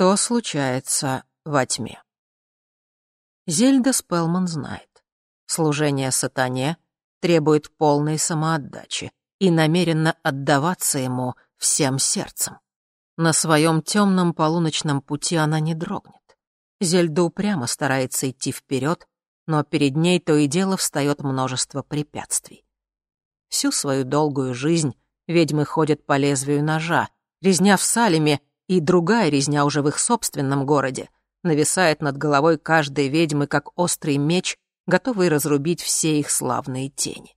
Что случается во тьме? Зельда Спелман знает. Служение сатане требует полной самоотдачи и намеренно отдаваться ему всем сердцем. На своем темном полуночном пути она не дрогнет. Зельда упрямо старается идти вперед, но перед ней то и дело встает множество препятствий. Всю свою долгую жизнь ведьмы ходят по лезвию ножа, резня в Салеме и другая резня уже в их собственном городе нависает над головой каждой ведьмы, как острый меч, готовый разрубить все их славные тени.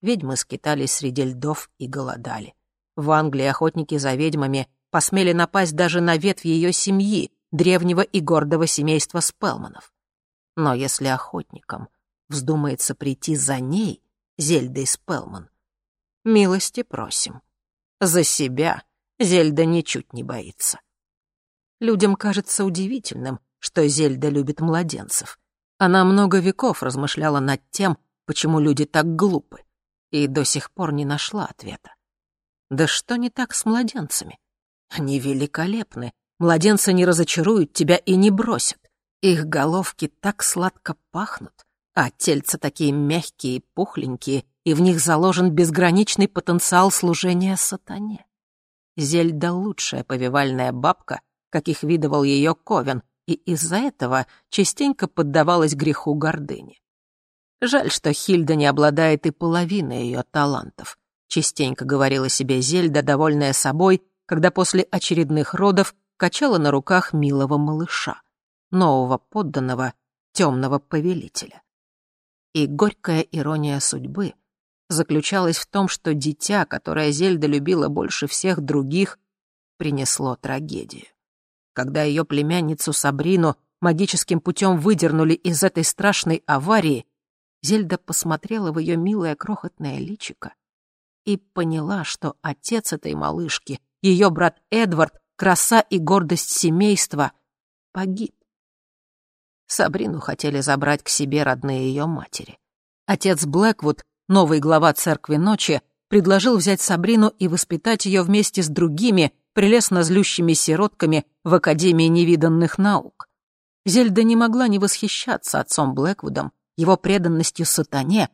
Ведьмы скитались среди льдов и голодали. В Англии охотники за ведьмами посмели напасть даже на ветвь ее семьи, древнего и гордого семейства Спелманов. Но если охотникам вздумается прийти за ней, Зельдой Спелман, милости просим. За себя Зельда ничуть не боится. Людям кажется удивительным, что Зельда любит младенцев. Она много веков размышляла над тем, почему люди так глупы, и до сих пор не нашла ответа. Да что не так с младенцами? Они великолепны. Младенцы не разочаруют тебя и не бросят. Их головки так сладко пахнут, а тельца такие мягкие и пухленькие, и в них заложен безграничный потенциал служения сатане. Зельда — лучшая повивальная бабка, каких видывал ее Ковен, и из-за этого частенько поддавалась греху гордыни. Жаль, что Хильда не обладает и половиной ее талантов. Частенько говорила себе Зельда, довольная собой, когда после очередных родов качала на руках милого малыша, нового подданного, темного повелителя. И горькая ирония судьбы заключалась в том, что дитя, которое Зельда любила больше всех других, принесло трагедию. Когда ее племянницу Сабрину магическим путем выдернули из этой страшной аварии, Зельда посмотрела в ее милое крохотное личико и поняла, что отец этой малышки, ее брат Эдвард, краса и гордость семейства, погиб. Сабрину хотели забрать к себе родные ее матери. Отец Блэквуд новый глава церкви ночи, предложил взять Сабрину и воспитать ее вместе с другими, прелестно злющими сиротками в Академии невиданных наук. Зельда не могла не восхищаться отцом Блэквудом, его преданностью сатане,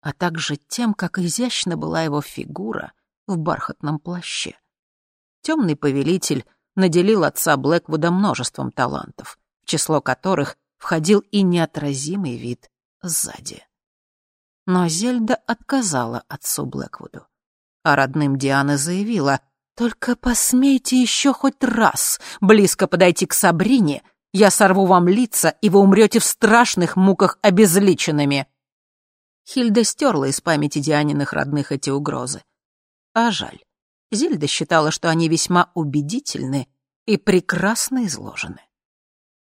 а также тем, как изящна была его фигура в бархатном плаще. Темный повелитель наделил отца Блэквуда множеством талантов, в число которых входил и неотразимый вид сзади. Но Зельда отказала отцу Блэквуду. А родным Диана заявила, «Только посмейте еще хоть раз близко подойти к Сабрине, я сорву вам лица, и вы умрете в страшных муках обезличенными». Хильда стерла из памяти Дианиных родных эти угрозы. А жаль. Зельда считала, что они весьма убедительны и прекрасно изложены.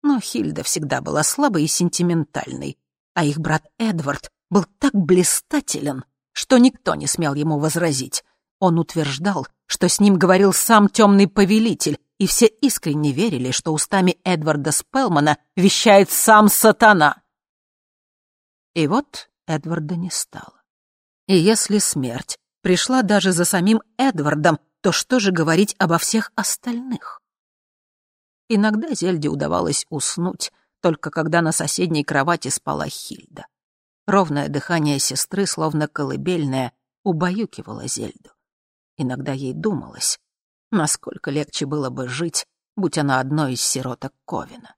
Но Хильда всегда была слабой и сентиментальной, а их брат Эдвард был так блистателен, что никто не смел ему возразить. Он утверждал, что с ним говорил сам темный повелитель, и все искренне верили, что устами Эдварда Спелмана вещает сам сатана. И вот Эдварда не стало. И если смерть пришла даже за самим Эдвардом, то что же говорить обо всех остальных? Иногда Зельде удавалось уснуть, только когда на соседней кровати спала Хильда. Ровное дыхание сестры, словно колыбельное, убаюкивало Зельду. Иногда ей думалось, насколько легче было бы жить, будь она одной из сироток Ковина.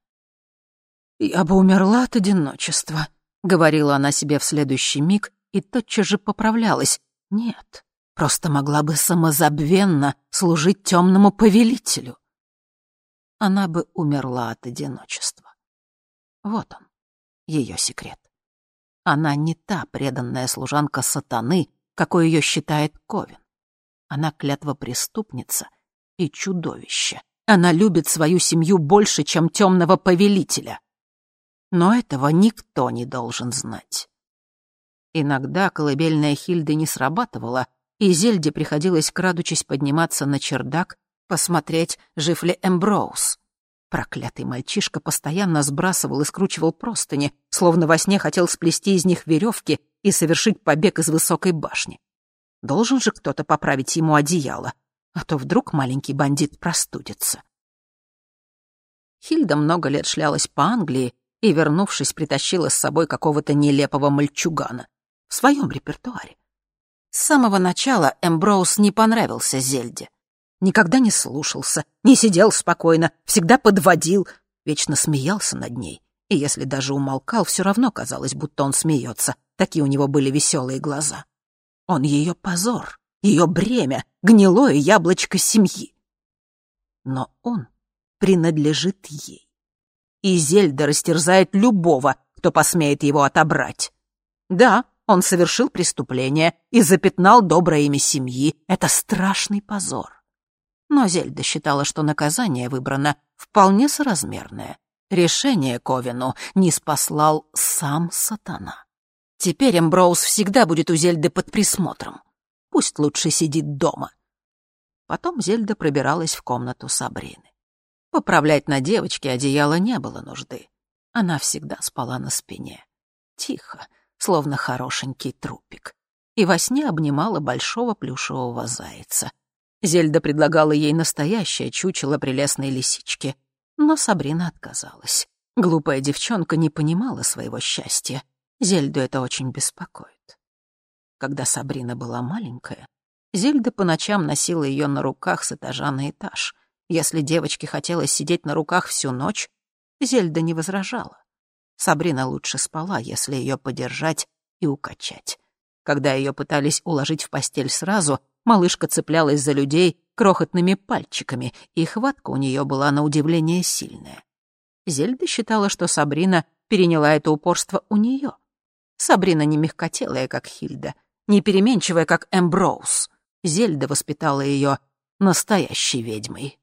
«Я бы умерла от одиночества», — говорила она себе в следующий миг и тотчас же поправлялась. «Нет, просто могла бы самозабвенно служить темному повелителю». Она бы умерла от одиночества. Вот он, ее секрет. Она не та преданная служанка сатаны, какой ее считает Ковин. Она клятва преступница и чудовище. Она любит свою семью больше, чем темного повелителя. Но этого никто не должен знать. Иногда колыбельная Хильды не срабатывала, и Зельде приходилось, крадучись, подниматься на чердак, посмотреть, жив ли Эмброуз. Проклятый мальчишка постоянно сбрасывал и скручивал простыни, словно во сне хотел сплести из них веревки и совершить побег из высокой башни. Должен же кто-то поправить ему одеяло, а то вдруг маленький бандит простудится. Хильда много лет шлялась по Англии и, вернувшись, притащила с собой какого-то нелепого мальчугана в своем репертуаре. С самого начала Эмброуз не понравился Зельде. Никогда не слушался, не сидел спокойно, всегда подводил, вечно смеялся над ней. И если даже умолкал, все равно казалось, будто он смеется. Такие у него были веселые глаза. Он ее позор, ее бремя, гнилое яблочко семьи. Но он принадлежит ей. И Зельда растерзает любого, кто посмеет его отобрать. Да, он совершил преступление и запятнал доброе имя семьи. Это страшный позор. Но Зельда считала, что наказание выбрано вполне соразмерное. Решение Ковину не спаслал сам сатана. Теперь Эмброуз всегда будет у Зельды под присмотром. Пусть лучше сидит дома. Потом Зельда пробиралась в комнату Сабрины. Поправлять на девочке одеяло не было нужды. Она всегда спала на спине. Тихо, словно хорошенький трупик. И во сне обнимала большого плюшевого зайца. Зельда предлагала ей настоящее чучело прелестной лисички, но Сабрина отказалась. Глупая девчонка не понимала своего счастья. Зельду это очень беспокоит. Когда Сабрина была маленькая, Зельда по ночам носила ее на руках с этажа на этаж. Если девочке хотелось сидеть на руках всю ночь, Зельда не возражала. Сабрина лучше спала, если ее подержать и укачать. Когда ее пытались уложить в постель сразу, малышка цеплялась за людей крохотными пальчиками, и хватка у нее была на удивление сильная. Зельда считала, что Сабрина переняла это упорство у нее. Сабрина не мягкотелая, как Хильда, не переменчивая, как Эмброуз. Зельда воспитала ее настоящей ведьмой.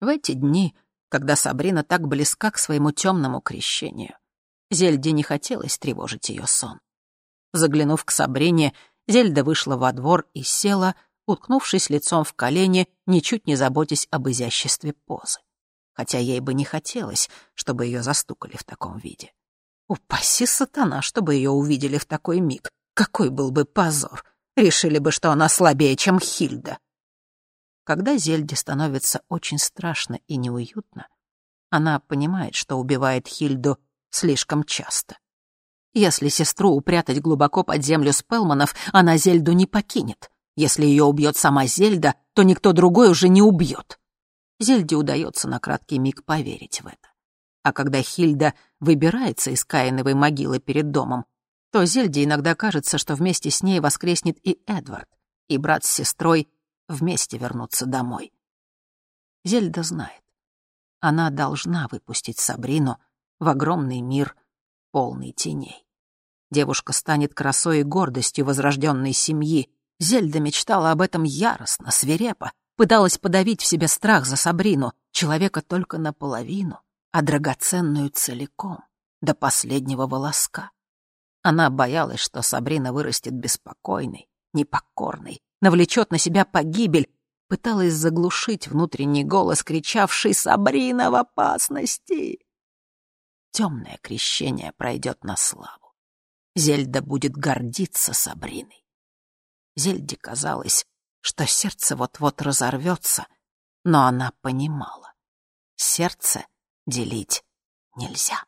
В эти дни, когда Сабрина так близка к своему темному крещению, Зельде не хотелось тревожить ее сон. Заглянув к Сабрине, Зельда вышла во двор и села, уткнувшись лицом в колени, ничуть не заботясь об изяществе позы. Хотя ей бы не хотелось, чтобы ее застукали в таком виде. Упаси сатана, чтобы ее увидели в такой миг. Какой был бы позор. Решили бы, что она слабее, чем Хильда. Когда Зельде становится очень страшно и неуютно, она понимает, что убивает Хильду слишком часто. Если сестру упрятать глубоко под землю Спелманов, она Зельду не покинет. Если ее убьет сама Зельда, то никто другой уже не убьет. Зельде удается на краткий миг поверить в это. А когда Хильда выбирается из Каиновой могилы перед домом, то Зельде иногда кажется, что вместе с ней воскреснет и Эдвард, и брат с сестрой вместе вернутся домой. Зельда знает. Она должна выпустить Сабрину в огромный мир, полный теней. Девушка станет красой и гордостью возрожденной семьи. Зельда мечтала об этом яростно, свирепо, пыталась подавить в себе страх за Сабрину, человека только наполовину, а драгоценную целиком, до последнего волоска. Она боялась, что Сабрина вырастет беспокойной, непокорной, навлечет на себя погибель, пыталась заглушить внутренний голос, кричавший «Сабрина в опасности!». Темное крещение пройдет на славу. Зельда будет гордиться Сабриной. Зельде казалось, что сердце вот-вот разорвется, но она понимала. Сердце делить нельзя.